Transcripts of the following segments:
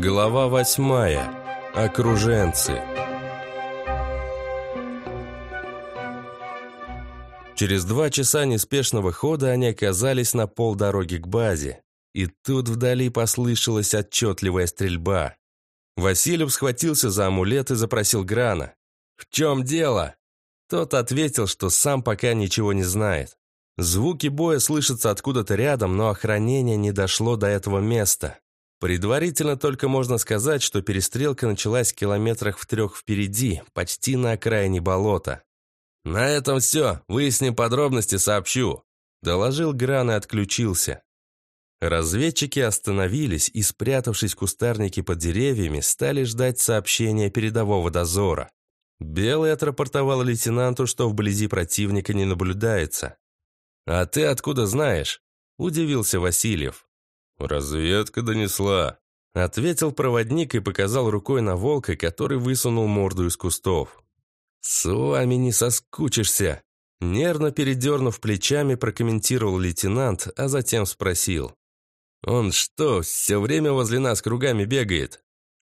Глава восьмая. Окруженцы. Через два часа неспешного хода они оказались на полдороги к базе. И тут вдали послышалась отчетливая стрельба. Васильев схватился за амулет и запросил Грана. «В чем дело?» Тот ответил, что сам пока ничего не знает. Звуки боя слышатся откуда-то рядом, но охранение не дошло до этого места. Предварительно только можно сказать, что перестрелка началась в километрах в трех впереди, почти на окраине болота. «На этом все, выясним подробности, сообщу», – доложил Гран и отключился. Разведчики остановились и, спрятавшись в кустарнике под деревьями, стали ждать сообщения передового дозора. Белый отрапортовал лейтенанту, что вблизи противника не наблюдается. «А ты откуда знаешь?» – удивился Васильев. «Разведка донесла», — ответил проводник и показал рукой на волка, который высунул морду из кустов. «С вами не соскучишься», — нервно передернув плечами, прокомментировал лейтенант, а затем спросил. «Он что, все время возле нас кругами бегает?»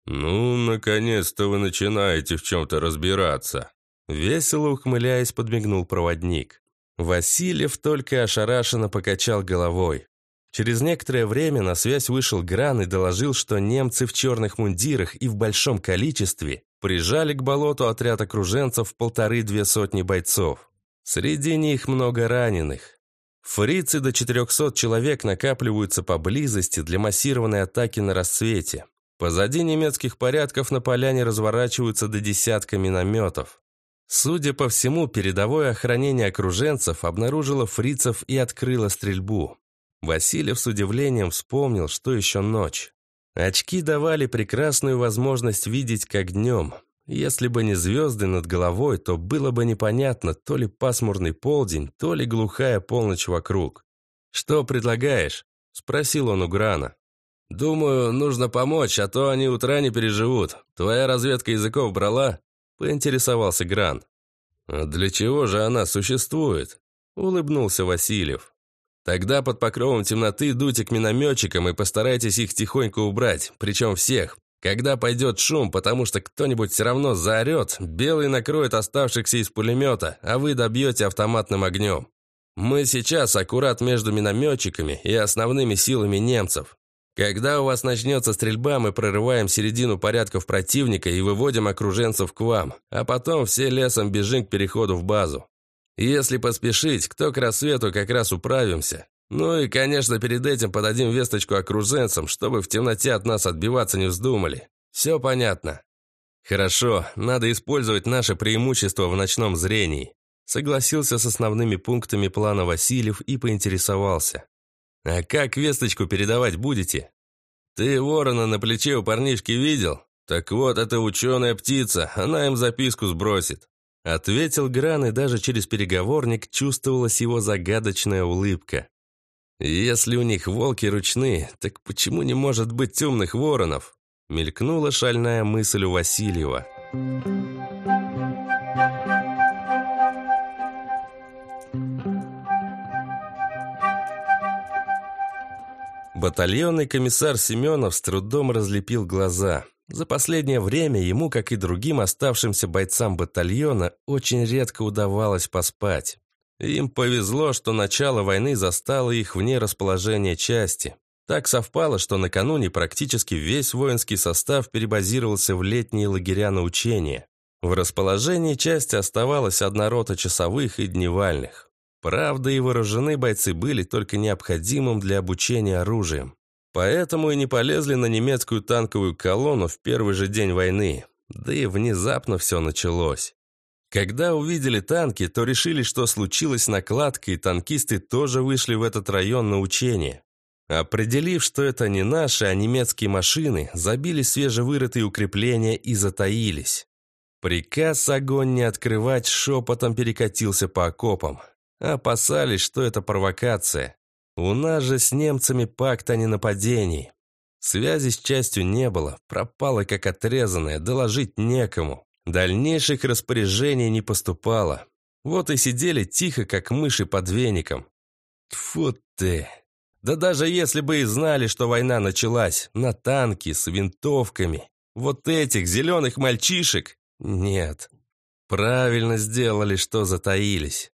«Ну, наконец-то вы начинаете в чем-то разбираться», — весело ухмыляясь, подмигнул проводник. Васильев только ошарашенно покачал головой. Через некоторое время на связь вышел Гран и доложил, что немцы в черных мундирах и в большом количестве прижали к болоту отряд окруженцев полторы-две сотни бойцов. Среди них много раненых. Фрицы до 400 человек накапливаются поблизости для массированной атаки на рассвете. Позади немецких порядков на поляне разворачиваются до десятка минометов. Судя по всему, передовое охранение окруженцев обнаружило фрицев и открыло стрельбу. Васильев с удивлением вспомнил, что еще ночь. Очки давали прекрасную возможность видеть как днем. Если бы не звезды над головой, то было бы непонятно, то ли пасмурный полдень, то ли глухая полночь вокруг. «Что предлагаешь?» – спросил он у Грана. «Думаю, нужно помочь, а то они утра не переживут. Твоя разведка языков брала?» – поинтересовался Гран. «А для чего же она существует?» – улыбнулся Васильев. Тогда под покровом темноты дуйте к минометчикам и постарайтесь их тихонько убрать, причем всех. Когда пойдет шум, потому что кто-нибудь все равно заорет, белый накроет оставшихся из пулемета, а вы добьете автоматным огнем. Мы сейчас аккурат между минометчиками и основными силами немцев. Когда у вас начнется стрельба, мы прорываем середину порядков противника и выводим окруженцев к вам, а потом все лесом бежим к переходу в базу. Если поспешить, кто к рассвету как раз управимся. Ну и, конечно, перед этим подадим весточку окруженцам, чтобы в темноте от нас отбиваться не вздумали. Все понятно? Хорошо, надо использовать наше преимущество в ночном зрении. Согласился с основными пунктами плана Васильев и поинтересовался. А как весточку передавать будете? Ты ворона на плече у парнишки видел? Так вот, это ученая птица, она им записку сбросит. Ответил Гран, и даже через переговорник чувствовалась его загадочная улыбка. «Если у них волки ручные, так почему не может быть темных воронов?» Мелькнула шальная мысль у Васильева. Батальонный комиссар Семенов с трудом разлепил глаза. За последнее время ему, как и другим оставшимся бойцам батальона, очень редко удавалось поспать. Им повезло, что начало войны застало их вне расположения части. Так совпало, что накануне практически весь воинский состав перебазировался в летние лагеря на учения. В расположении части оставалась одна рота часовых и дневальных. Правда, и вооружены бойцы были только необходимым для обучения оружием. Поэтому и не полезли на немецкую танковую колонну в первый же день войны. Да и внезапно все началось. Когда увидели танки, то решили, что случилась накладка, и танкисты тоже вышли в этот район на учение. Определив, что это не наши, а немецкие машины, забили свежевырытые укрепления и затаились. Приказ огонь не открывать шепотом перекатился по окопам. Опасались, что это провокация. У нас же с немцами пакт о ненападении. Связи с частью не было, пропала как отрезанная, доложить некому. Дальнейших распоряжений не поступало. Вот и сидели тихо, как мыши под веником. Тьфу ты! Да даже если бы и знали, что война началась, на танки, с винтовками, вот этих зеленых мальчишек, нет. Правильно сделали, что затаились.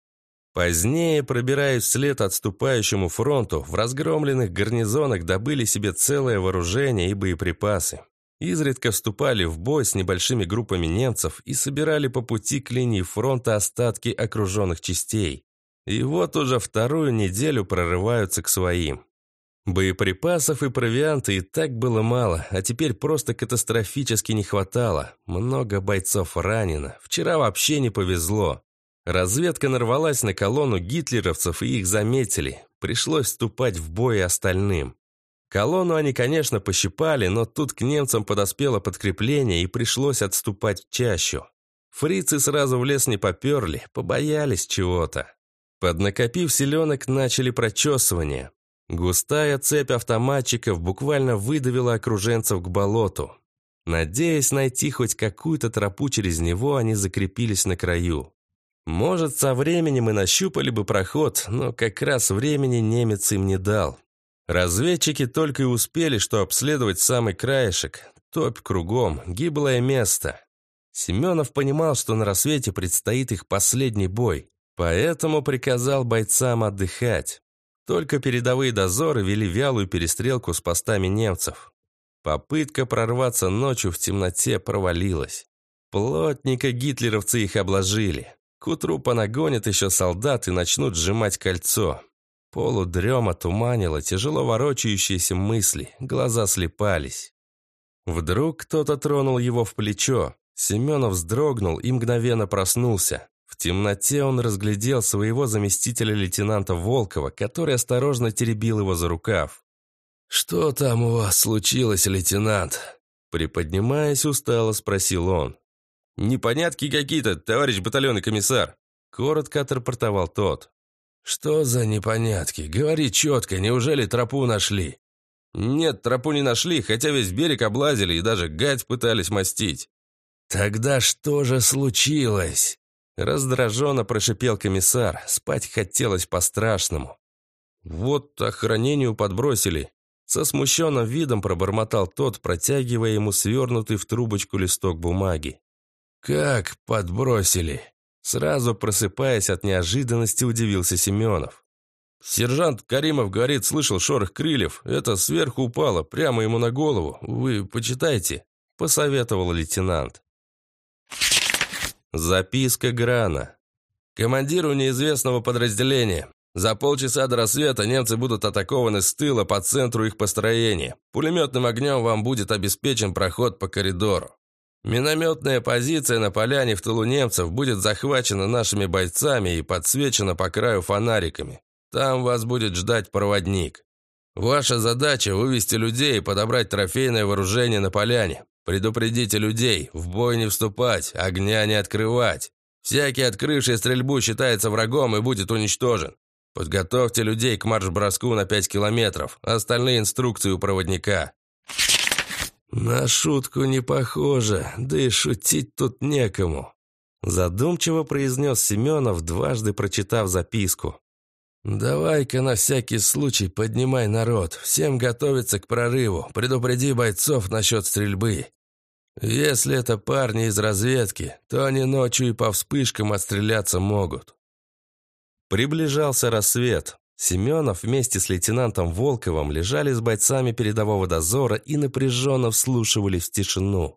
Позднее, пробираясь вслед отступающему фронту, в разгромленных гарнизонах добыли себе целое вооружение и боеприпасы. Изредка вступали в бой с небольшими группами немцев и собирали по пути к линии фронта остатки окруженных частей. И вот уже вторую неделю прорываются к своим. Боеприпасов и провианта и так было мало, а теперь просто катастрофически не хватало. Много бойцов ранено, вчера вообще не повезло. Разведка нарвалась на колонну гитлеровцев и их заметили. Пришлось вступать в бой остальным. Колонну они, конечно, пощипали, но тут к немцам подоспело подкрепление и пришлось отступать в чащу. Фрицы сразу в лес не поперли, побоялись чего-то. Поднакопив селенок, начали прочесывание. Густая цепь автоматчиков буквально выдавила окруженцев к болоту. Надеясь найти хоть какую-то тропу через него, они закрепились на краю. Может, со временем и нащупали бы проход, но как раз времени немец им не дал. Разведчики только и успели, что обследовать самый краешек. Топь кругом, гиблое место. Семенов понимал, что на рассвете предстоит их последний бой, поэтому приказал бойцам отдыхать. Только передовые дозоры вели вялую перестрелку с постами немцев. Попытка прорваться ночью в темноте провалилась. Плотненько гитлеровцы их обложили. К утру понагонят еще солдат и начнут сжимать кольцо. Полудрема туманила тяжело ворочающиеся мысли, глаза слепались. Вдруг кто-то тронул его в плечо. Семенов вздрогнул и мгновенно проснулся. В темноте он разглядел своего заместителя лейтенанта Волкова, который осторожно теребил его за рукав. «Что там у вас случилось, лейтенант?» Приподнимаясь, устало спросил он. «Непонятки какие-то, товарищ батальонный комиссар», — коротко отрапортовал тот. «Что за непонятки? Говори четко, неужели тропу нашли?» «Нет, тропу не нашли, хотя весь берег облазили и даже гать пытались мастить». «Тогда что же случилось?» Раздраженно прошипел комиссар, спать хотелось по-страшному. «Вот охранению подбросили». Со смущенным видом пробормотал тот, протягивая ему свернутый в трубочку листок бумаги. «Как подбросили?» Сразу просыпаясь от неожиданности, удивился Семенов. «Сержант Каримов говорит, слышал шорох крыльев. Это сверху упало, прямо ему на голову. Вы почитайте», — посоветовал лейтенант. Записка Грана. Командиру неизвестного подразделения. За полчаса до рассвета немцы будут атакованы с тыла по центру их построения. Пулеметным огнем вам будет обеспечен проход по коридору. Минометная позиция на поляне в тылу немцев будет захвачена нашими бойцами и подсвечена по краю фонариками. Там вас будет ждать проводник. Ваша задача – вывести людей и подобрать трофейное вооружение на поляне. Предупредите людей, в бой не вступать, огня не открывать. Всякий, открывший стрельбу, считается врагом и будет уничтожен. Подготовьте людей к марш-броску на 5 километров. Остальные инструкции у проводника. «На шутку не похоже, да и шутить тут некому», задумчиво произнес Семенов, дважды прочитав записку. «Давай-ка на всякий случай поднимай народ, всем готовиться к прорыву, предупреди бойцов насчет стрельбы. Если это парни из разведки, то они ночью и по вспышкам отстреляться могут». Приближался рассвет. Семенов вместе с лейтенантом Волковым лежали с бойцами передового дозора и напряженно вслушивались в тишину.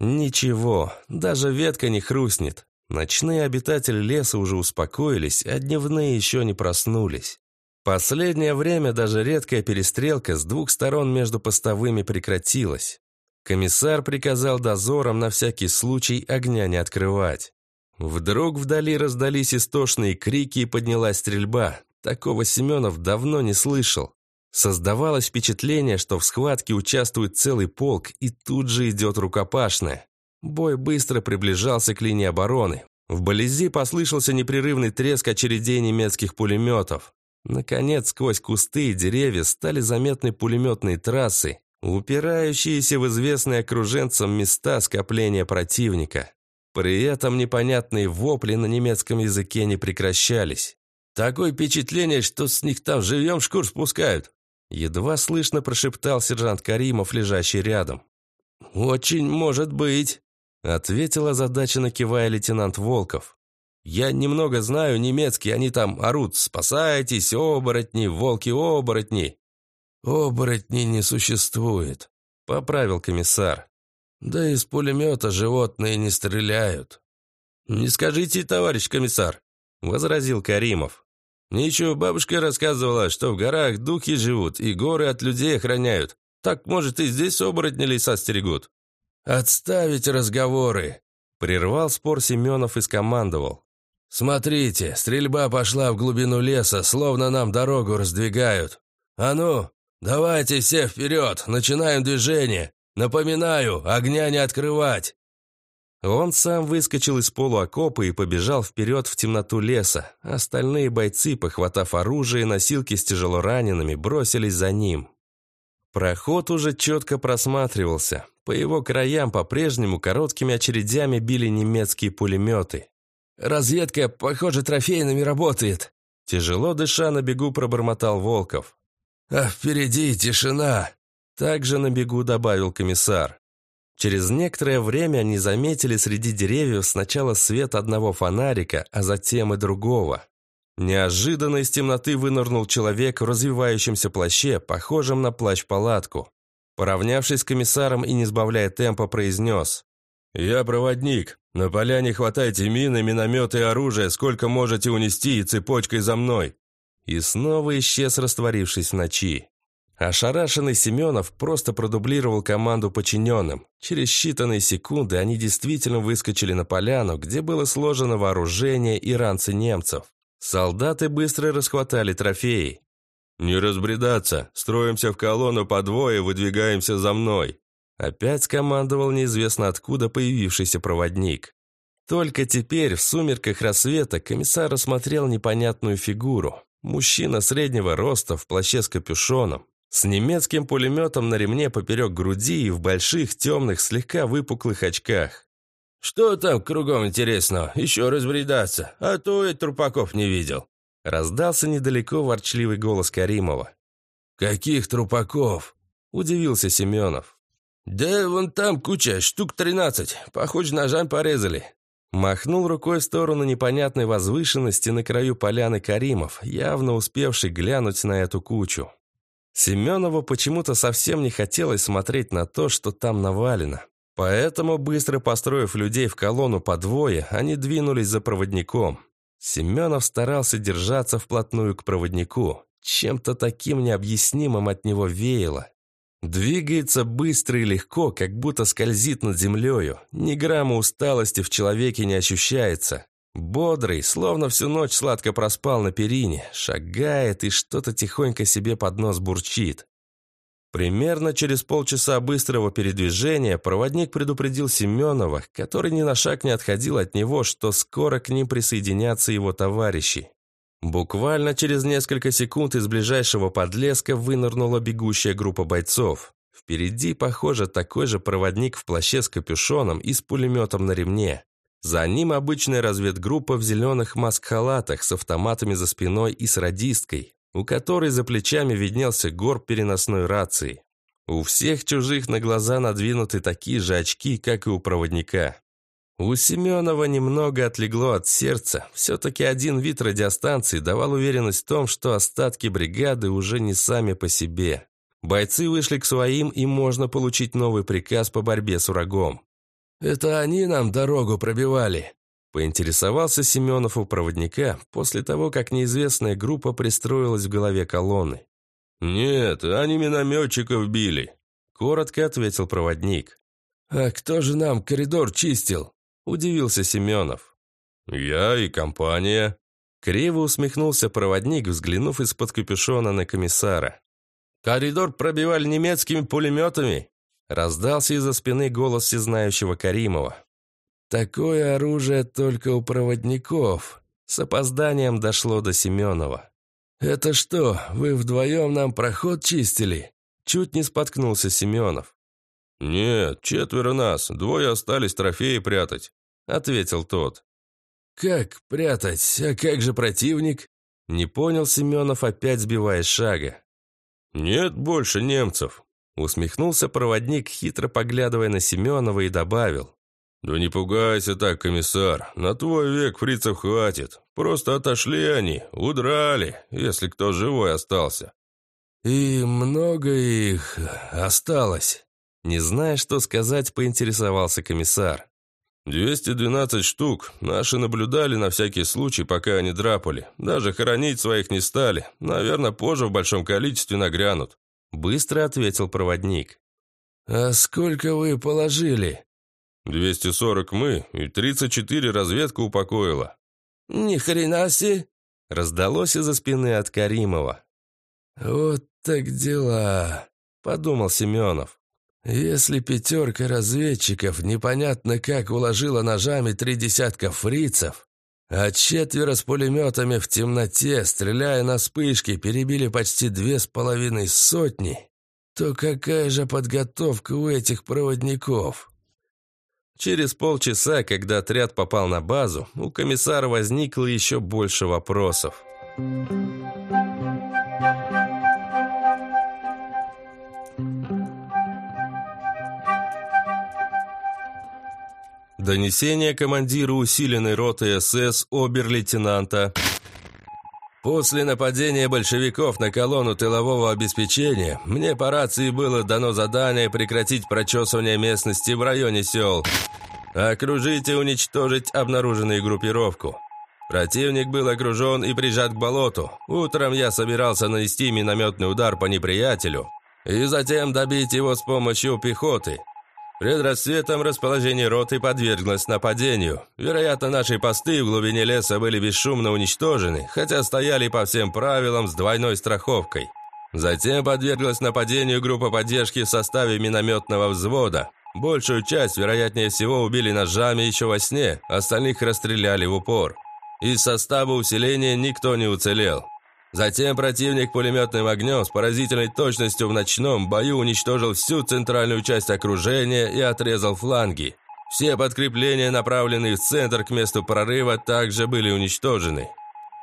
Ничего, даже ветка не хрустнет. Ночные обитатели леса уже успокоились, а дневные еще не проснулись. Последнее время даже редкая перестрелка с двух сторон между постовыми прекратилась. Комиссар приказал дозорам на всякий случай огня не открывать. Вдруг вдали раздались истошные крики и поднялась стрельба. Такого Семенов давно не слышал. Создавалось впечатление, что в схватке участвует целый полк, и тут же идет рукопашная. Бой быстро приближался к линии обороны. Вблизи послышался непрерывный треск очередей немецких пулеметов. Наконец, сквозь кусты и деревья стали заметны пулеметные трассы, упирающиеся в известные окруженцам места скопления противника. При этом непонятные вопли на немецком языке не прекращались. Такое впечатление, что с них там живьем шкур спускают!» Едва слышно прошептал сержант Каримов, лежащий рядом. «Очень может быть», — ответила озадаченно кивая лейтенант Волков. «Я немного знаю немецкий, они там орут «Спасайтесь, оборотни, волки-оборотни!» «Оборотней не существует», — поправил комиссар. «Да из пулемета животные не стреляют». «Не скажите, товарищ комиссар», — возразил Каримов. «Ничего, бабушка рассказывала, что в горах духи живут и горы от людей охраняют. Так, может, и здесь оборотни леса стерегут?» «Отставить разговоры!» — прервал спор Семенов и скомандовал. «Смотрите, стрельба пошла в глубину леса, словно нам дорогу раздвигают. А ну, давайте все вперед, начинаем движение. Напоминаю, огня не открывать!» Он сам выскочил из полуокопа и побежал вперед в темноту леса. Остальные бойцы, похватав оружие и носилки с тяжелоранеными, бросились за ним. Проход уже четко просматривался. По его краям по-прежнему короткими очередями били немецкие пулеметы. «Разведка, похоже, трофейными работает!» Тяжело дыша на бегу пробормотал Волков. «А впереди тишина!» Также на бегу добавил комиссар. Через некоторое время они заметили среди деревьев сначала свет одного фонарика, а затем и другого. Неожиданно из темноты вынырнул человек в развивающемся плаще, похожем на плащ-палатку. Поравнявшись с комиссаром и не сбавляя темпа, произнес. «Я проводник. На поляне хватайте мины, минометы и оружие, сколько можете унести, и цепочкой за мной». И снова исчез, растворившись в ночи. Ошарашенный Семенов просто продублировал команду подчиненным. Через считанные секунды они действительно выскочили на поляну, где было сложено вооружение и ранцы немцев. Солдаты быстро расхватали трофеи. «Не разбредаться! Строимся в колонну по двое, выдвигаемся за мной!» Опять скомандовал неизвестно откуда появившийся проводник. Только теперь, в сумерках рассвета, комиссар рассмотрел непонятную фигуру. Мужчина среднего роста в плаще с капюшоном, с немецким пулеметом на ремне поперек груди и в больших, темных, слегка выпуклых очках. «Что там кругом интересного? Еще разбредаться, а то и трупаков не видел». Раздался недалеко ворчливый голос Каримова. «Каких трупаков?» – удивился Семенов. «Да вон там куча, штук тринадцать. Похоже, ножам порезали». Махнул рукой в сторону непонятной возвышенности на краю поляны Каримов, явно успевший глянуть на эту кучу. Семенову почему-то совсем не хотелось смотреть на то, что там навалено. Поэтому, быстро построив людей в колонну по двое, они двинулись за проводником. Семенов старался держаться вплотную к проводнику. Чем-то таким необъяснимым от него веяло. Двигается быстро и легко, как будто скользит над землею. Ни грамма усталости в человеке не ощущается. Бодрый, словно всю ночь сладко проспал на перине, шагает и что-то тихонько себе под нос бурчит. Примерно через полчаса быстрого передвижения проводник предупредил Семенова, который ни на шаг не отходил от него, что скоро к ним присоединятся его товарищи. Буквально через несколько секунд из ближайшего подлеска вынырнула бегущая группа бойцов. Впереди, похоже, такой же проводник в плаще с капюшоном и с пулеметом на ремне. За ним обычная разведгруппа в зеленых маск-халатах с автоматами за спиной и с радисткой, у которой за плечами виднелся горб переносной рации. У всех чужих на глаза надвинуты такие же очки, как и у проводника. У Семенова немного отлегло от сердца. Все-таки один вид радиостанции давал уверенность в том, что остатки бригады уже не сами по себе. Бойцы вышли к своим, и можно получить новый приказ по борьбе с врагом. «Это они нам дорогу пробивали?» Поинтересовался Семенов у проводника после того, как неизвестная группа пристроилась в голове колонны. «Нет, они минометчиков били», — коротко ответил проводник. «А кто же нам коридор чистил?» — удивился Семенов. «Я и компания». Криво усмехнулся проводник, взглянув из-под капюшона на комиссара. «Коридор пробивали немецкими пулеметами?» Раздался из-за спины голос всезнающего Каримова. «Такое оружие только у проводников». С опозданием дошло до Семенова. «Это что, вы вдвоем нам проход чистили?» Чуть не споткнулся Семенов. «Нет, четверо нас, двое остались трофеи прятать», — ответил тот. «Как прятать? А как же противник?» Не понял Семенов, опять сбивая шага. «Нет больше немцев», — усмехнулся проводник, хитро поглядывая на Семенова и добавил. «Да не пугайся так, комиссар. На твой век фрицев хватит. Просто отошли они, удрали, если кто живой остался». «И много их осталось?» Не зная, что сказать, поинтересовался комиссар. «212 штук. Наши наблюдали на всякий случай, пока они драпали. Даже хоронить своих не стали. Наверное, позже в большом количестве нагрянут». Быстро ответил проводник. «А сколько вы положили?» «240 мы, и 34 разведка упокоила». «Ни хрена себе!» Раздалось из-за спины от Каримова. «Вот так дела», — подумал Семенов. «Если пятерка разведчиков непонятно как уложила ножами три десятка фрицев, а четверо с пулеметами в темноте, стреляя на вспышки, перебили почти две с половиной сотни, то какая же подготовка у этих проводников?» Через полчаса, когда отряд попал на базу, у комиссара возникло еще больше вопросов. Донесение командиру усиленной роты СС обер-лейтенанта После нападения большевиков на колонну тылового обеспечения мне по рации было дано задание прекратить прочесывание местности в районе сел. Окружить и уничтожить обнаруженную группировку. Противник был окружен и прижат к болоту. Утром я собирался нанести минометный удар по неприятелю и затем добить его с помощью пехоты. Пред рассветом расположение роты подверглось нападению. Вероятно, наши посты в глубине леса были бесшумно уничтожены, хотя стояли по всем правилам с двойной страховкой. Затем подверглась нападению группа поддержки в составе минометного взвода. Большую часть, вероятнее всего, убили ножами еще во сне, остальных расстреляли в упор. Из состава усиления никто не уцелел. Затем противник пулеметным огнем с поразительной точностью в ночном бою уничтожил всю центральную часть окружения и отрезал фланги. Все подкрепления, направленные в центр к месту прорыва, также были уничтожены.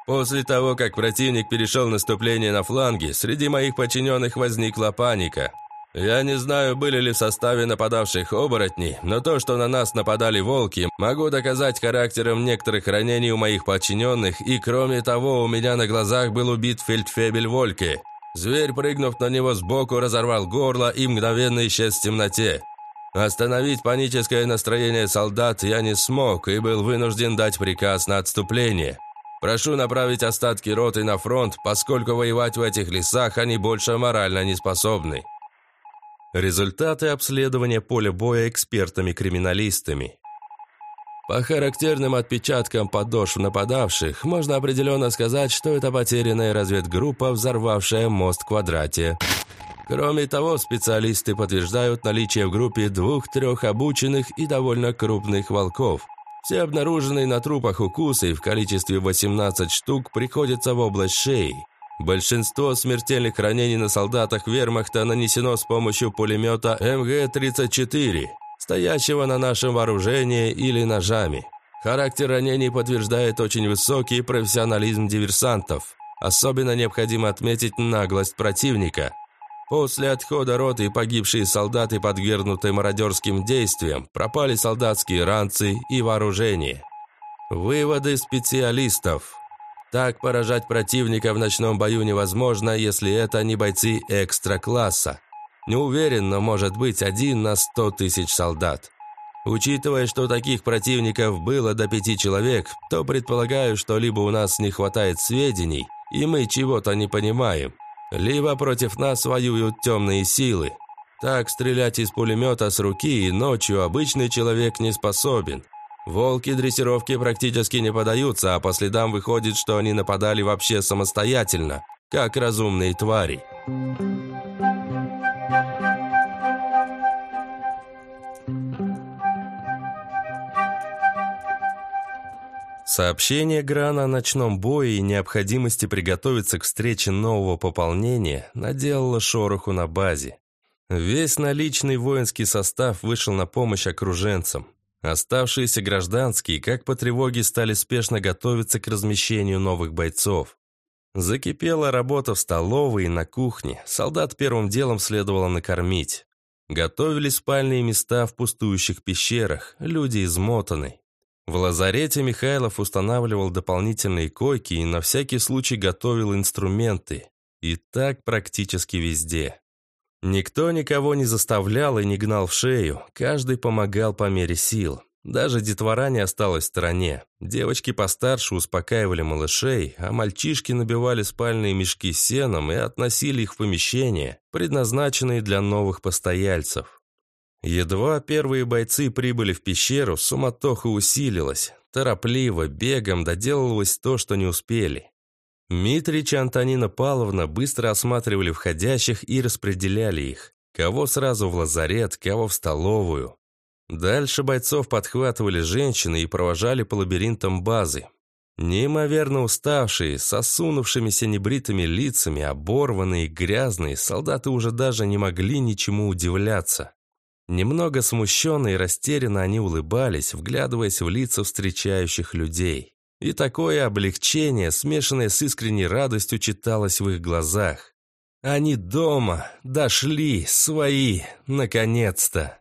После того, как противник перешел наступление на фланги, среди моих подчиненных возникла паника – я не знаю, были ли в составе нападавших оборотни, но то, что на нас нападали волки, могу доказать характером некоторых ранений у моих подчиненных, и кроме того, у меня на глазах был убит фельдфебель Вольке. Зверь, прыгнув на него сбоку, разорвал горло и мгновенно исчез в темноте. Остановить паническое настроение солдат я не смог и был вынужден дать приказ на отступление. Прошу направить остатки роты на фронт, поскольку воевать в этих лесах они больше морально не способны. Результаты обследования поля боя экспертами-криминалистами. По характерным отпечаткам подошв нападавших, можно определенно сказать, что это потерянная разведгруппа, взорвавшая мост в квадрате. Кроме того, специалисты подтверждают наличие в группе двух-трех обученных и довольно крупных волков. Все обнаруженные на трупах укусы в количестве 18 штук приходятся в область шеи. Большинство смертельных ранений на солдатах вермахта нанесено с помощью пулемета МГ-34, стоящего на нашем вооружении или ножами. Характер ранений подтверждает очень высокий профессионализм диверсантов. Особенно необходимо отметить наглость противника. После отхода роты погибшие солдаты, подвергнутые мародерским действиям, пропали солдатские ранцы и вооружение. Выводы специалистов. Так поражать противника в ночном бою невозможно, если это не бойцы экстра-класса. Не уверен, но может быть один на сто тысяч солдат. Учитывая, что таких противников было до пяти человек, то предполагаю, что либо у нас не хватает сведений, и мы чего-то не понимаем, либо против нас воюют темные силы. Так стрелять из пулемета с руки и ночью обычный человек не способен. Волки дрессировки практически не подаются, а по следам выходит, что они нападали вообще самостоятельно, как разумные твари. Сообщение Грана о ночном бое и необходимости приготовиться к встрече нового пополнения наделало шороху на базе. Весь наличный воинский состав вышел на помощь окруженцам. Оставшиеся гражданские, как по тревоге, стали спешно готовиться к размещению новых бойцов. Закипела работа в столовой и на кухне. Солдат первым делом следовало накормить. Готовились спальные места в пустующих пещерах, люди измотаны. В лазарете Михайлов устанавливал дополнительные койки и на всякий случай готовил инструменты. И так практически везде. Никто никого не заставлял и не гнал в шею, каждый помогал по мере сил. Даже детвора не осталась в стороне. Девочки постарше успокаивали малышей, а мальчишки набивали спальные мешки сеном и относили их в помещения, предназначенные для новых постояльцев. Едва первые бойцы прибыли в пещеру, суматоха усилилась. Торопливо, бегом доделывалось то, что не успели. Митрич и Антонина Павловна быстро осматривали входящих и распределяли их. Кого сразу в лазарет, кого в столовую. Дальше бойцов подхватывали женщины и провожали по лабиринтам базы. Неимоверно уставшие, с осунувшимися небритыми лицами, оборванные, грязные, солдаты уже даже не могли ничему удивляться. Немного смущенно и растерянно они улыбались, вглядываясь в лица встречающих людей. И такое облегчение, смешанное с искренней радостью, читалось в их глазах. Они дома, дошли, свои, наконец-то.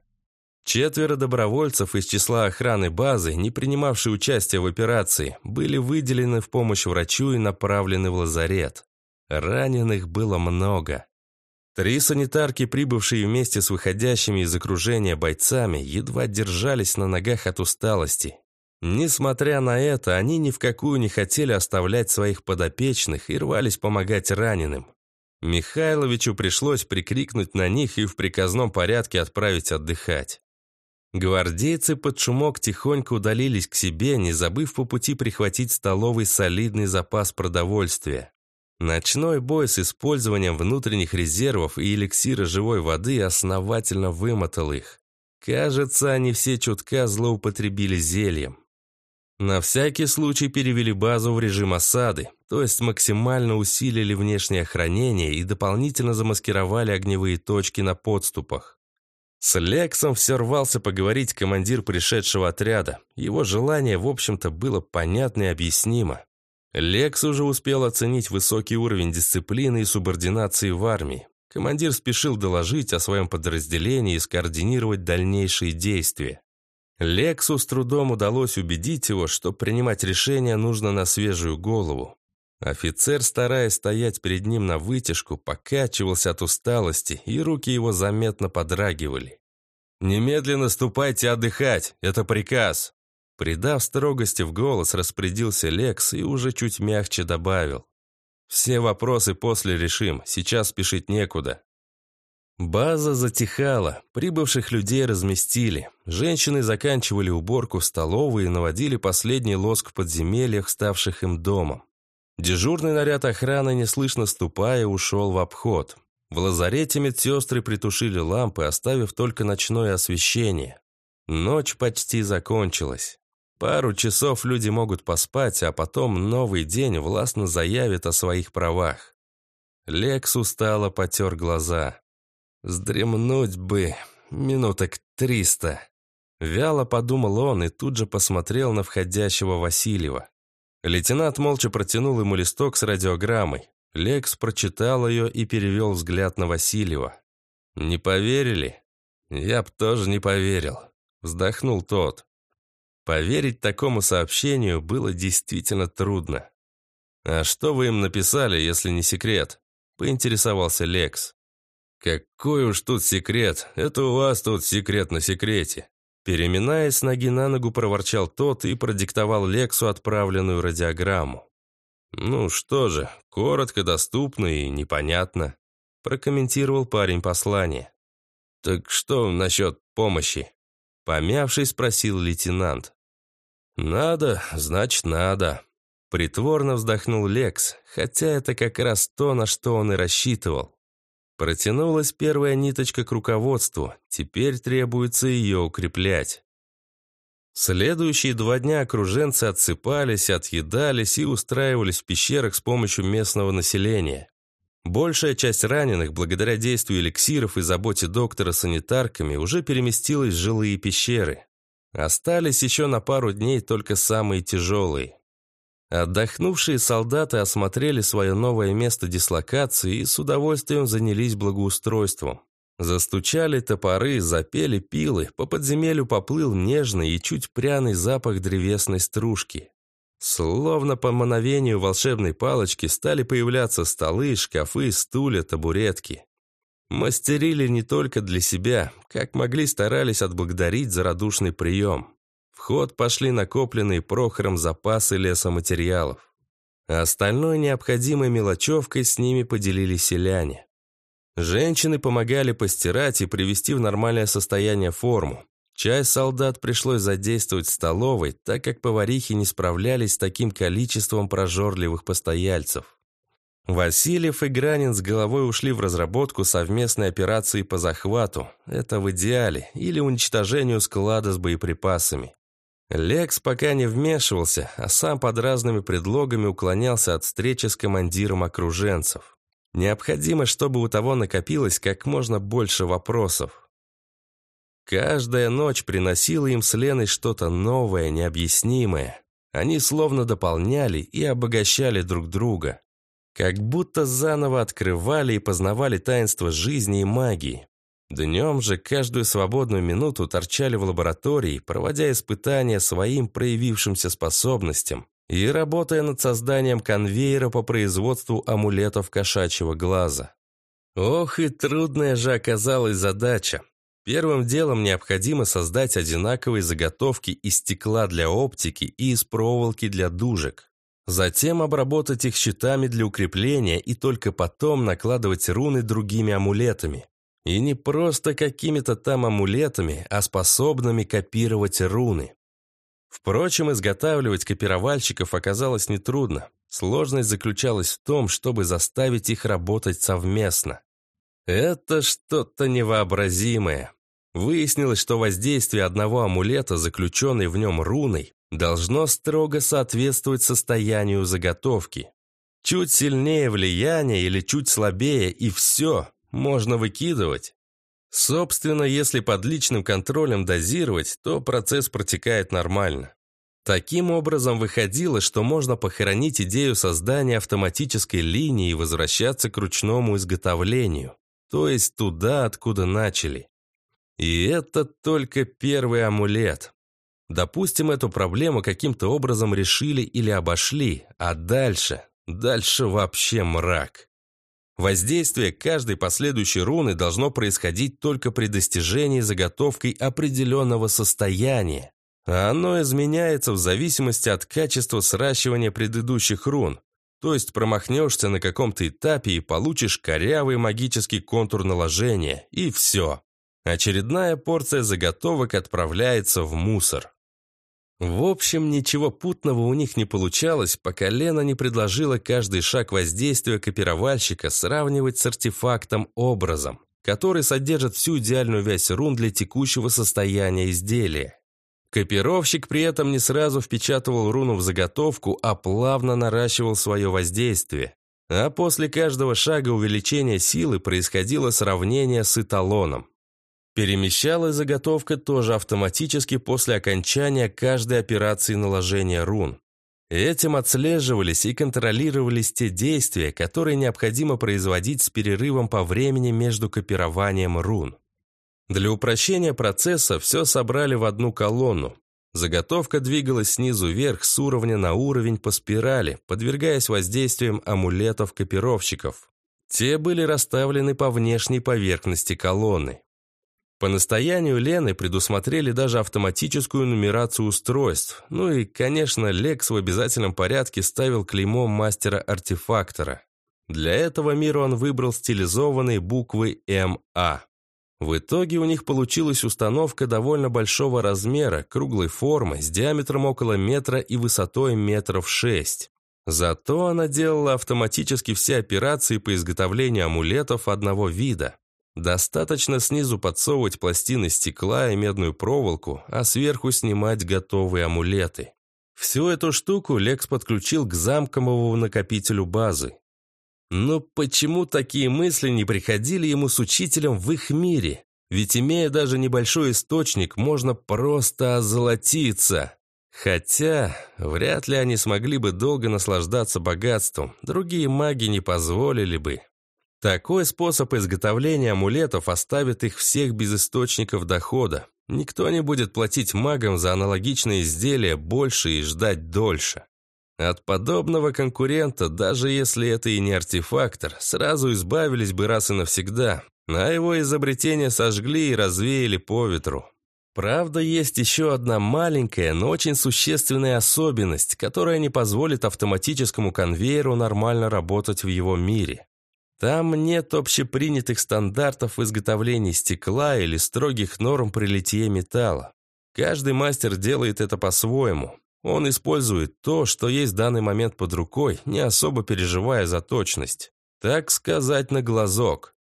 Четверо добровольцев из числа охраны базы, не принимавшие участие в операции, были выделены в помощь врачу и направлены в лазарет. Раненых было много. Три санитарки, прибывшие вместе с выходящими из окружения бойцами, едва держались на ногах от усталости. Несмотря на это, они ни в какую не хотели оставлять своих подопечных и рвались помогать раненым. Михайловичу пришлось прикрикнуть на них и в приказном порядке отправить отдыхать. Гвардейцы под шумок тихонько удалились к себе, не забыв по пути прихватить столовый солидный запас продовольствия. Ночной бой с использованием внутренних резервов и эликсира живой воды основательно вымотал их. Кажется, они все чутка злоупотребили зельем. На всякий случай перевели базу в режим осады, то есть максимально усилили внешнее охранение и дополнительно замаскировали огневые точки на подступах. С Лексом все рвался поговорить командир пришедшего отряда. Его желание, в общем-то, было понятно и объяснимо. Лекс уже успел оценить высокий уровень дисциплины и субординации в армии. Командир спешил доложить о своем подразделении и скоординировать дальнейшие действия. Лексу с трудом удалось убедить его, что принимать решение нужно на свежую голову. Офицер, стараясь стоять перед ним на вытяжку, покачивался от усталости, и руки его заметно подрагивали. «Немедленно ступайте отдыхать, это приказ!» Придав строгости в голос, распорядился Лекс и уже чуть мягче добавил. «Все вопросы после решим, сейчас спешить некуда». База затихала, прибывших людей разместили. Женщины заканчивали уборку в столовой и наводили последний лоск в подземельях, ставших им домом. Дежурный наряд охраны, неслышно ступая, ушел в обход. В лазарете медсестры притушили лампы, оставив только ночное освещение. Ночь почти закончилась. Пару часов люди могут поспать, а потом новый день властно заявит о своих правах. Лекс устало потер глаза. «Сдремнуть бы минуток триста». Вяло подумал он и тут же посмотрел на входящего Васильева. Лейтенант молча протянул ему листок с радиограммой. Лекс прочитал ее и перевел взгляд на Васильева. «Не поверили?» «Я б тоже не поверил», — вздохнул тот. Поверить такому сообщению было действительно трудно. «А что вы им написали, если не секрет?» — поинтересовался Лекс. «Какой уж тут секрет, это у вас тут секрет на секрете. Переминаясь с ноги на ногу, проворчал тот и продиктовал Лексу отправленную радиограмму. «Ну что же, коротко, доступно и непонятно», прокомментировал парень послание. «Так что насчет помощи?» Помявшись, спросил лейтенант. «Надо, значит, надо», Притворно вздохнул Лекс, хотя это как раз то, на что он и рассчитывал. Протянулась первая ниточка к руководству, теперь требуется ее укреплять. Следующие два дня окруженцы отсыпались, отъедались и устраивались в пещерах с помощью местного населения. Большая часть раненых, благодаря действию эликсиров и заботе доктора санитарками, уже переместилась в жилые пещеры. Остались еще на пару дней только самые тяжелые. Отдохнувшие солдаты осмотрели свое новое место дислокации и с удовольствием занялись благоустройством. Застучали топоры, запели пилы, по подземелью поплыл нежный и чуть пряный запах древесной стружки. Словно по мановению волшебной палочки стали появляться столы, шкафы, стулья, табуретки. Мастерили не только для себя, как могли старались отблагодарить за радушный прием. В ход пошли накопленные Прохором запасы лесоматериалов. А остальной необходимой мелочевкой с ними поделились селяне. Женщины помогали постирать и привести в нормальное состояние форму. Часть солдат пришлось задействовать в столовой, так как поварихи не справлялись с таким количеством прожорливых постояльцев. Васильев и Гранин с головой ушли в разработку совместной операции по захвату, это в идеале, или уничтожению склада с боеприпасами. Лекс пока не вмешивался, а сам под разными предлогами уклонялся от встречи с командиром окруженцев. Необходимо, чтобы у того накопилось как можно больше вопросов. Каждая ночь приносила им с Леной что-то новое, необъяснимое. Они словно дополняли и обогащали друг друга. Как будто заново открывали и познавали таинство жизни и магии. Днем же каждую свободную минуту торчали в лаборатории, проводя испытания своим проявившимся способностям и работая над созданием конвейера по производству амулетов кошачьего глаза. Ох и трудная же оказалась задача. Первым делом необходимо создать одинаковые заготовки из стекла для оптики и из проволоки для дужек. Затем обработать их щитами для укрепления и только потом накладывать руны другими амулетами. И не просто какими-то там амулетами, а способными копировать руны. Впрочем, изготавливать копировальщиков оказалось нетрудно. Сложность заключалась в том, чтобы заставить их работать совместно. Это что-то невообразимое. Выяснилось, что воздействие одного амулета, заключенной в нем руной, должно строго соответствовать состоянию заготовки. Чуть сильнее влияние или чуть слабее, и все, можно выкидывать. Собственно, если под личным контролем дозировать, то процесс протекает нормально. Таким образом, выходило, что можно похоронить идею создания автоматической линии и возвращаться к ручному изготовлению, то есть туда, откуда начали. И это только первый амулет. Допустим, эту проблему каким-то образом решили или обошли, а дальше, дальше вообще мрак. Воздействие каждой последующей руны должно происходить только при достижении заготовкой определенного состояния, а оно изменяется в зависимости от качества сращивания предыдущих рун. То есть промахнешься на каком-то этапе и получишь корявый магический контур наложения, и все. Очередная порция заготовок отправляется в мусор. В общем, ничего путного у них не получалось, пока Лена не предложила каждый шаг воздействия копировальщика сравнивать с артефактом-образом, который содержит всю идеальную вязь рун для текущего состояния изделия. Копировщик при этом не сразу впечатывал руну в заготовку, а плавно наращивал свое воздействие. А после каждого шага увеличения силы происходило сравнение с эталоном. Перемещалась заготовка тоже автоматически после окончания каждой операции наложения рун. Этим отслеживались и контролировались те действия, которые необходимо производить с перерывом по времени между копированием рун. Для упрощения процесса все собрали в одну колонну. Заготовка двигалась снизу вверх с уровня на уровень по спирали, подвергаясь воздействиям амулетов копировщиков. Те были расставлены по внешней поверхности колонны. По настоянию Лены предусмотрели даже автоматическую нумерацию устройств. Ну и, конечно, Лекс в обязательном порядке ставил клеймо мастера-артефактора. Для этого мира он выбрал стилизованные буквы МА. В итоге у них получилась установка довольно большого размера, круглой формы, с диаметром около метра и высотой метров шесть. Зато она делала автоматически все операции по изготовлению амулетов одного вида. Достаточно снизу подсовывать пластины стекла и медную проволоку, а сверху снимать готовые амулеты. Всю эту штуку Лекс подключил к замковому накопителю базы. Но почему такие мысли не приходили ему с учителем в их мире? Ведь имея даже небольшой источник, можно просто озолотиться. Хотя, вряд ли они смогли бы долго наслаждаться богатством, другие маги не позволили бы. Такой способ изготовления амулетов оставит их всех без источников дохода. Никто не будет платить магам за аналогичные изделия больше и ждать дольше. От подобного конкурента, даже если это и не артефактор, сразу избавились бы раз и навсегда, а его изобретение сожгли и развеяли по ветру. Правда, есть еще одна маленькая, но очень существенная особенность, которая не позволит автоматическому конвейеру нормально работать в его мире. Там нет общепринятых стандартов в изготовлении стекла или строгих норм при литье металла. Каждый мастер делает это по-своему. Он использует то, что есть в данный момент под рукой, не особо переживая за точность. Так сказать, на глазок.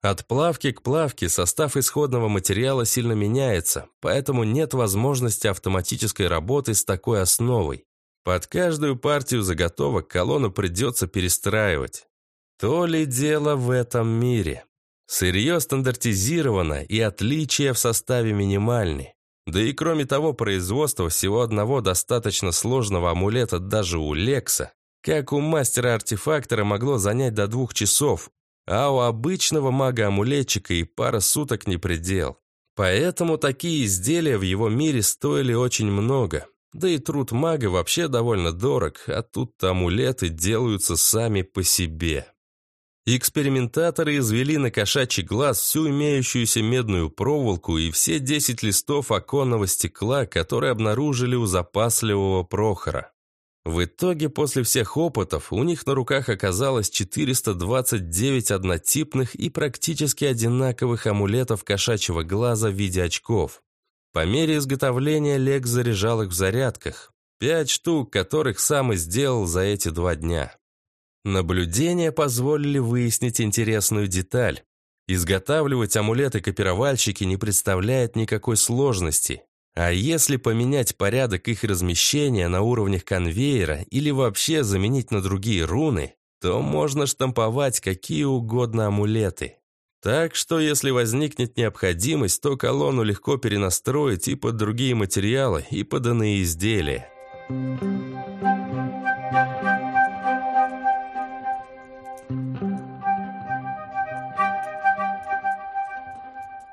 От плавки к плавке состав исходного материала сильно меняется, поэтому нет возможности автоматической работы с такой основой. Под каждую партию заготовок колонну придется перестраивать. То ли дело в этом мире. Сырье стандартизировано и отличия в составе минимальны. Да и кроме того, производство всего одного достаточно сложного амулета даже у Лекса, как у мастера-артефактора, могло занять до двух часов, а у обычного мага-амулетчика и пара суток не предел. Поэтому такие изделия в его мире стоили очень много. Да и труд мага вообще довольно дорог, а тут амулеты делаются сами по себе. Экспериментаторы извели на кошачий глаз всю имеющуюся медную проволоку и все 10 листов оконного стекла, которые обнаружили у запасливого Прохора. В итоге, после всех опытов, у них на руках оказалось 429 однотипных и практически одинаковых амулетов кошачьего глаза в виде очков. По мере изготовления Лек заряжал их в зарядках, пять штук, которых сам и сделал за эти два дня. Наблюдения позволили выяснить интересную деталь. Изготавливать амулеты копировальщики не представляет никакой сложности. А если поменять порядок их размещения на уровнях конвейера или вообще заменить на другие руны, то можно штамповать какие угодно амулеты. Так что, если возникнет необходимость, то колонну легко перенастроить и под другие материалы, и под иные изделия.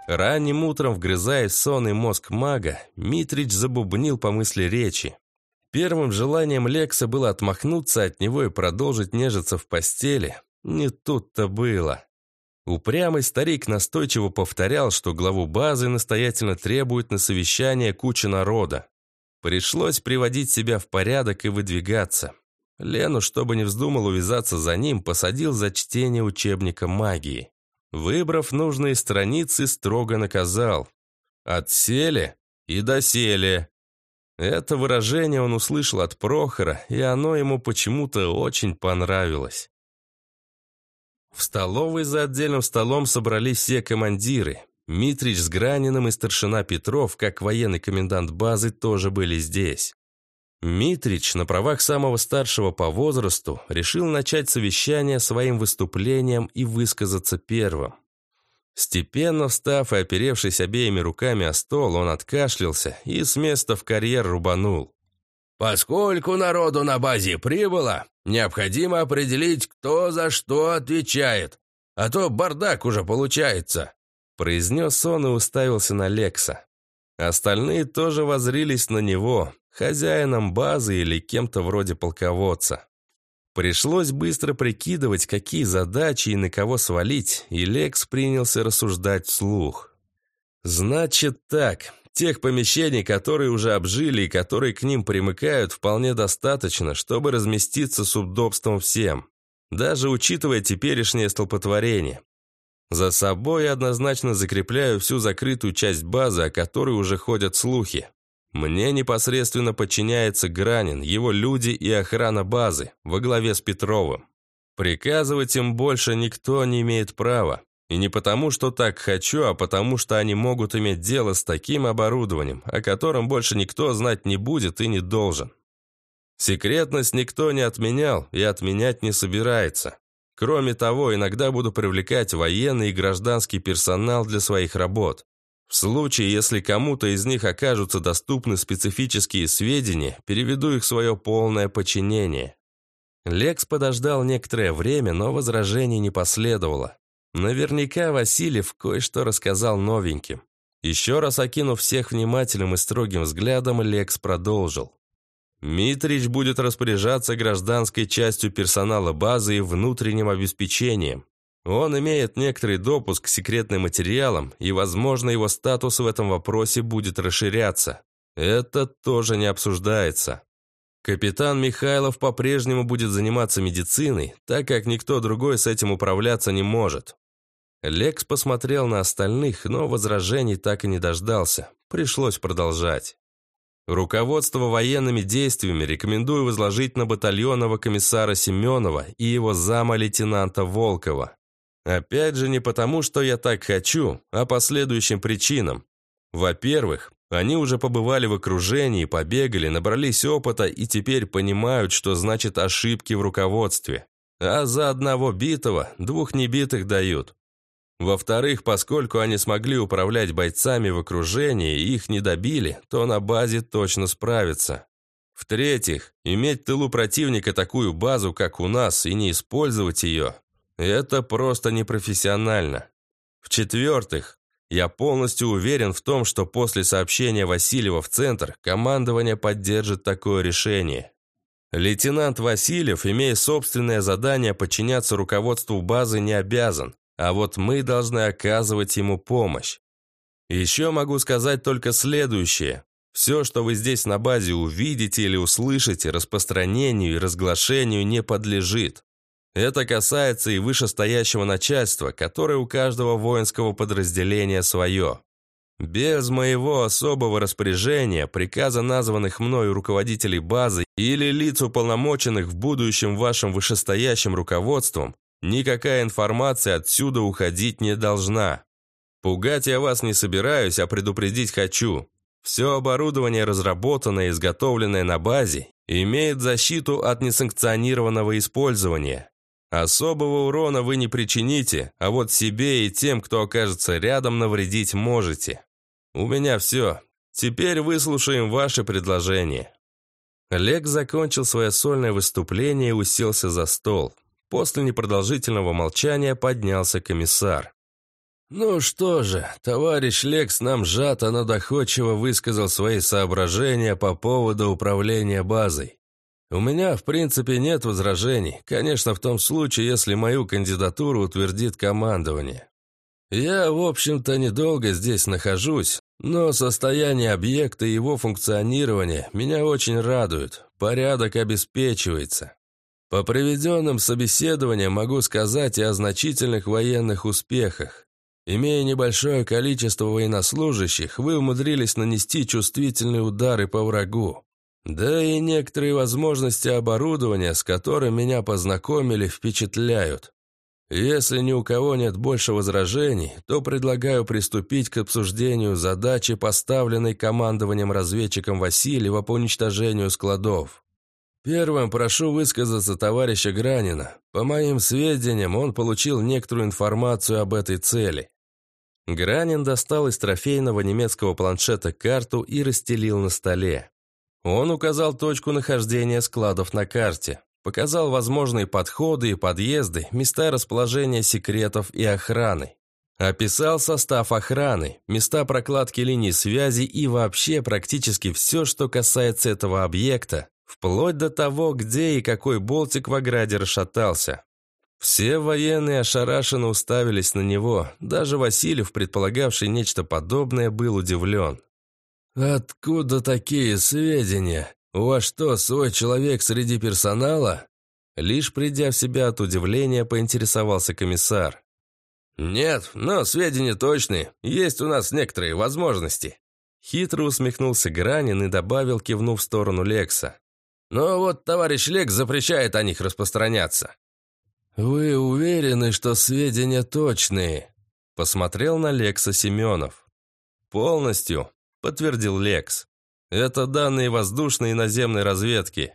Ранним утром, вгрызаясь сонный мозг мага, Митрич забубнил по мысли речи. Первым желанием Лекса было отмахнуться от него и продолжить нежиться в постели. Не тут-то было. Упрямый старик настойчиво повторял, что главу базы настоятельно требует на совещание куча народа. Пришлось приводить себя в порядок и выдвигаться. Лену, чтобы не вздумал увязаться за ним, посадил за чтение учебника магии. Выбрав нужные страницы, строго наказал. «Отсели и досели». Это выражение он услышал от Прохора, и оно ему почему-то очень понравилось. В столовой за отдельным столом собрались все командиры. Митрич с Граниным и старшина Петров, как военный комендант базы, тоже были здесь. Митрич на правах самого старшего по возрасту решил начать совещание своим выступлением и высказаться первым. Степенно встав и оперевшись обеими руками о стол, он откашлялся и с места в карьер рубанул. «Поскольку народу на базе прибыло, необходимо определить, кто за что отвечает, а то бардак уже получается», произнес он и уставился на Лекса. Остальные тоже возрились на него, хозяином базы или кем-то вроде полководца. Пришлось быстро прикидывать, какие задачи и на кого свалить, и Лекс принялся рассуждать вслух. «Значит так, тех помещений, которые уже обжили и которые к ним примыкают, вполне достаточно, чтобы разместиться с удобством всем, даже учитывая теперешнее столпотворение. За собой однозначно закрепляю всю закрытую часть базы, о которой уже ходят слухи. Мне непосредственно подчиняется Гранин, его люди и охрана базы, во главе с Петровым. Приказывать им больше никто не имеет права. И не потому, что так хочу, а потому, что они могут иметь дело с таким оборудованием, о котором больше никто знать не будет и не должен. Секретность никто не отменял и отменять не собирается. Кроме того, иногда буду привлекать военный и гражданский персонал для своих работ. В случае, если кому-то из них окажутся доступны специфические сведения, переведу их в свое полное подчинение. Лекс подождал некоторое время, но возражений не последовало. Наверняка Васильев кое-что рассказал новеньким. Еще раз окинув всех внимательным и строгим взглядом, Лекс продолжил. Митрич будет распоряжаться гражданской частью персонала базы и внутренним обеспечением. Он имеет некоторый допуск к секретным материалам, и, возможно, его статус в этом вопросе будет расширяться. Это тоже не обсуждается. Капитан Михайлов по-прежнему будет заниматься медициной, так как никто другой с этим управляться не может. Лекс посмотрел на остальных, но возражений так и не дождался. Пришлось продолжать. Руководство военными действиями рекомендую возложить на батальонного комиссара Семенова и его зама лейтенанта Волкова. Опять же, не потому, что я так хочу, а по следующим причинам. Во-первых, они уже побывали в окружении, побегали, набрались опыта и теперь понимают, что значит ошибки в руководстве. А за одного битого двух небитых дают. Во-вторых, поскольку они смогли управлять бойцами в окружении и их не добили, то на базе точно справятся. В-третьих, иметь в тылу противника такую базу, как у нас, и не использовать ее – это просто непрофессионально. В-четвертых, я полностью уверен в том, что после сообщения Васильева в Центр командование поддержит такое решение. Лейтенант Васильев, имея собственное задание подчиняться руководству базы, не обязан, а вот мы должны оказывать ему помощь. Еще могу сказать только следующее. Все, что вы здесь на базе увидите или услышите, распространению и разглашению не подлежит. Это касается и вышестоящего начальства, которое у каждого воинского подразделения свое. Без моего особого распоряжения, приказа названных мною руководителей базы или лиц уполномоченных в будущем вашим вышестоящим руководством, Никакая информация отсюда уходить не должна. Пугать я вас не собираюсь, а предупредить хочу. Все оборудование, разработанное и изготовленное на базе, имеет защиту от несанкционированного использования. Особого урона вы не причините, а вот себе и тем, кто окажется рядом, навредить можете. У меня все. Теперь выслушаем ваши предложения. Олег закончил свое сольное выступление и уселся за стол. После непродолжительного молчания поднялся комиссар. «Ну что же, товарищ Лекс нам сжато, но доходчиво высказал свои соображения по поводу управления базой. У меня, в принципе, нет возражений, конечно, в том случае, если мою кандидатуру утвердит командование. Я, в общем-то, недолго здесь нахожусь, но состояние объекта и его функционирование меня очень радует, порядок обеспечивается. По проведенным собеседованиям могу сказать и о значительных военных успехах. Имея небольшое количество военнослужащих, вы умудрились нанести чувствительные удары по врагу. Да и некоторые возможности оборудования, с которым меня познакомили, впечатляют. Если ни у кого нет больше возражений, то предлагаю приступить к обсуждению задачи, поставленной командованием разведчиком Васильева по уничтожению складов. Первым прошу высказаться товарища Гранина. По моим сведениям, он получил некоторую информацию об этой цели. Гранин достал из трофейного немецкого планшета карту и расстелил на столе. Он указал точку нахождения складов на карте, показал возможные подходы и подъезды, места расположения секретов и охраны. Описал состав охраны, места прокладки линий связи и вообще практически все, что касается этого объекта, Вплоть до того, где и какой болтик в ограде расшатался. Все военные ошарашенно уставились на него. Даже Васильев, предполагавший нечто подобное, был удивлен. «Откуда такие сведения? У вас что, свой человек среди персонала?» Лишь придя в себя от удивления, поинтересовался комиссар. «Нет, но сведения точные. Есть у нас некоторые возможности». Хитро усмехнулся Гранин и добавил, кивнув в сторону Лекса. Но вот товарищ Лекс запрещает о них распространяться». «Вы уверены, что сведения точные?» Посмотрел на Лекса Семенов. «Полностью», — подтвердил Лекс. «Это данные воздушной и наземной разведки».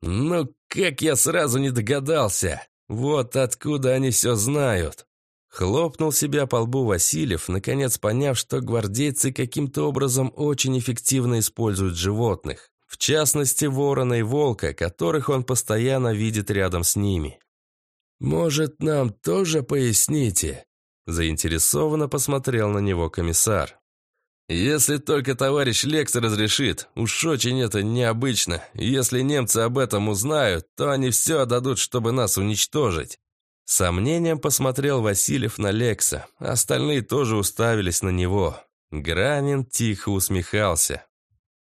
«Ну, как я сразу не догадался! Вот откуда они все знают!» Хлопнул себя по лбу Васильев, наконец поняв, что гвардейцы каким-то образом очень эффективно используют животных. В частности, ворона и волка, которых он постоянно видит рядом с ними. «Может, нам тоже поясните?» Заинтересованно посмотрел на него комиссар. «Если только товарищ Лекс разрешит, уж очень это необычно. Если немцы об этом узнают, то они все отдадут, чтобы нас уничтожить». Сомнением посмотрел Васильев на Лекса, остальные тоже уставились на него. Гранин тихо усмехался.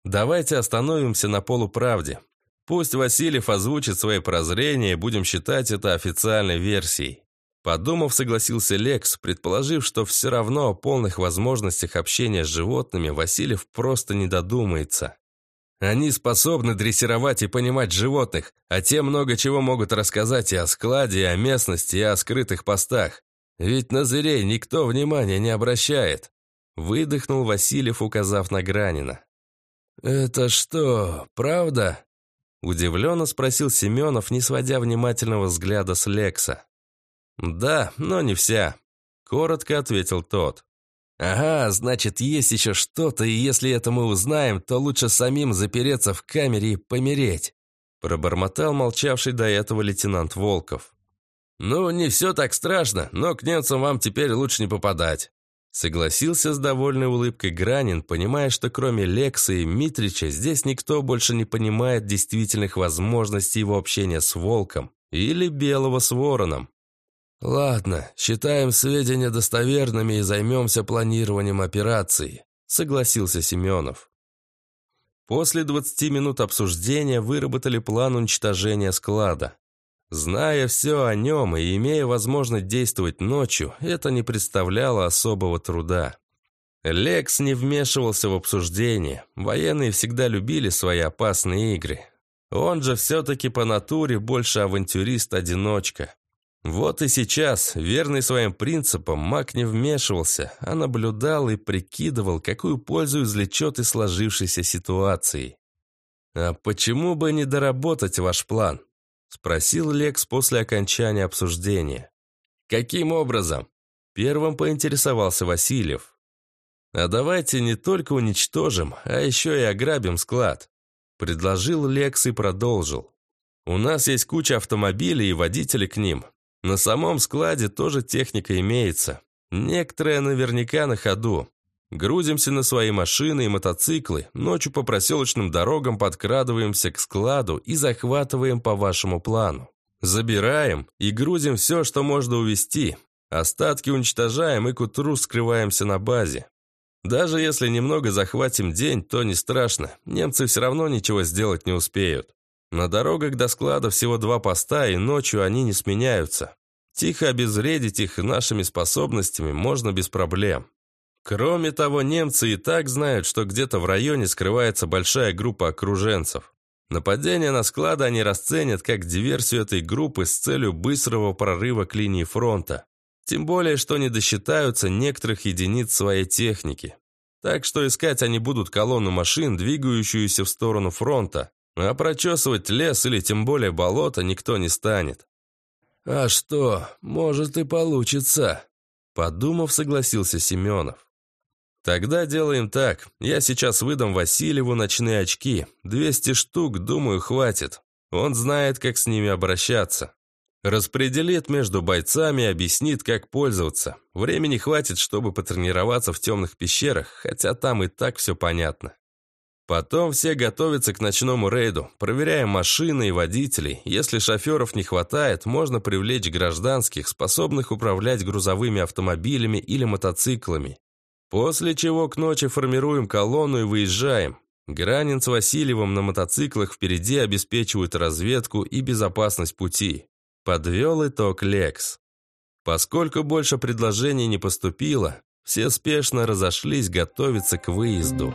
«Давайте остановимся на полуправде. Пусть Васильев озвучит свои прозрения, и будем считать это официальной версией. Подумав, согласился Лекс, предположив, что все равно о полных возможностях общения с животными Васильев просто не додумается. Они способны дрессировать и понимать животных, а те много чего могут рассказать и о складе, и о местности, и о скрытых постах. Ведь на зверей никто внимания не обращает. Выдохнул Васильев, указав на Гранина. «Это что, правда?» Удивленно спросил Семенов, не сводя внимательного взгляда с Лекса. «Да, но не вся», — коротко ответил тот. «Ага, значит, есть еще что-то, и если это мы узнаем, то лучше самим запереться в камере и помереть», — пробормотал молчавший до этого лейтенант Волков. «Ну, не все так страшно, но к немцам вам теперь лучше не попадать», Согласился с довольной улыбкой Гранин, понимая, что кроме Лекса и Митрича здесь никто больше не понимает действительных возможностей его общения с Волком или Белого с Вороном. «Ладно, считаем сведения достоверными и займемся планированием операции», согласился Семенов. После 20 минут обсуждения выработали план уничтожения склада. Зная все о нем и имея возможность действовать ночью, это не представляло особого труда. Лекс не вмешивался в обсуждение. Военные всегда любили свои опасные игры. Он же все-таки по натуре больше авантюрист-одиночка. Вот и сейчас, верный своим принципам, маг не вмешивался, а наблюдал и прикидывал, какую пользу извлечет из сложившейся ситуации. «А почему бы не доработать ваш план?» – спросил Лекс после окончания обсуждения. «Каким образом?» – первым поинтересовался Васильев. «А давайте не только уничтожим, а еще и ограбим склад», – предложил Лекс и продолжил. «У нас есть куча автомобилей и водителей к ним, на самом складе тоже техника имеется. Некоторые наверняка на ходу. Грузимся на свои машины и мотоциклы, ночью по проселочным дорогам подкрадываемся к складу и захватываем по вашему плану. Забираем и грузим все, что можно увезти. Остатки уничтожаем и к утру скрываемся на базе. Даже если немного захватим день, то не страшно. Немцы все равно ничего сделать не успеют. На дорогах до склада всего два поста, и ночью они не сменяются. Тихо обезвредить их нашими способностями можно без проблем. Кроме того, немцы и так знают, что где-то в районе скрывается большая группа окруженцев. Нападение на склады они расценят как диверсию этой группы с целью быстрого прорыва к линии фронта. Тем более, что не досчитаются некоторых единиц своей техники. Так что искать они будут колонну машин, двигающуюся в сторону фронта, а прочесывать лес или тем более болото никто не станет. «А что, может и получится», — подумав, согласился Семенов. «Тогда делаем так. Я сейчас выдам Васильеву ночные очки. 200 штук, думаю, хватит. Он знает, как с ними обращаться. Распределит между бойцами и объяснит, как пользоваться. Времени хватит, чтобы потренироваться в темных пещерах, хотя там и так все понятно. Потом все готовятся к ночному рейду, проверяем машины и водителей. Если шоферов не хватает, можно привлечь гражданских, способных управлять грузовыми автомобилями или мотоциклами. После чего к ночи формируем колонну и выезжаем. Гранин с Васильевым на мотоциклах впереди обеспечивают разведку и безопасность пути. Подвел итог Лекс. Поскольку больше предложений не поступило, все спешно разошлись готовиться к выезду.